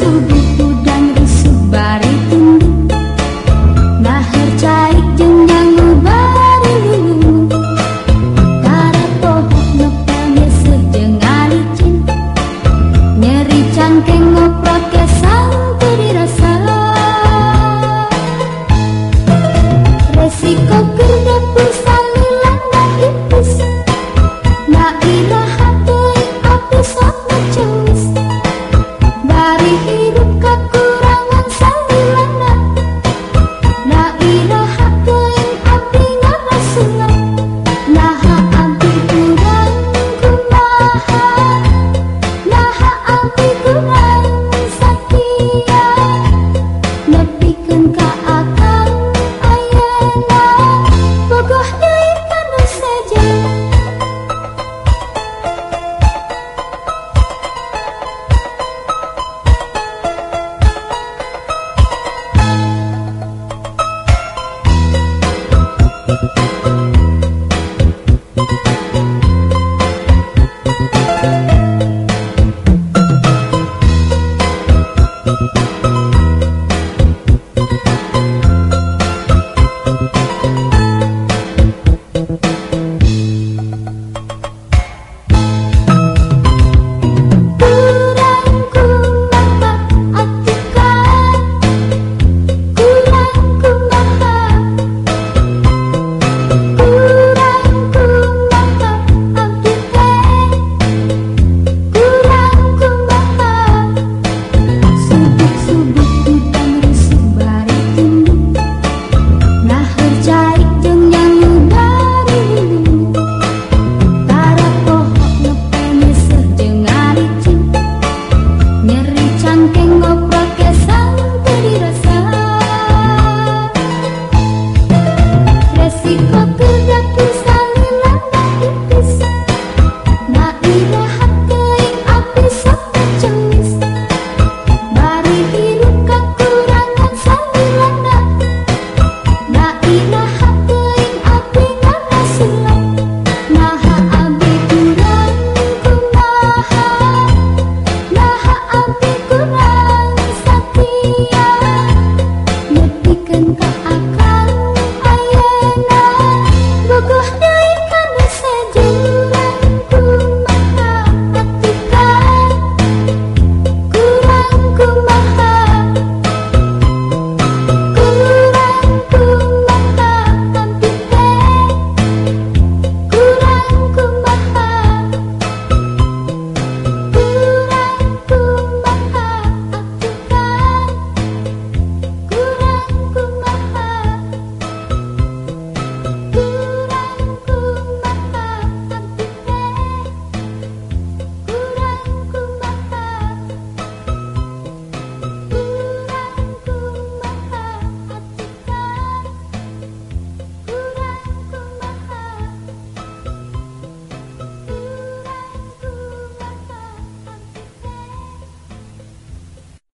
subuh Thank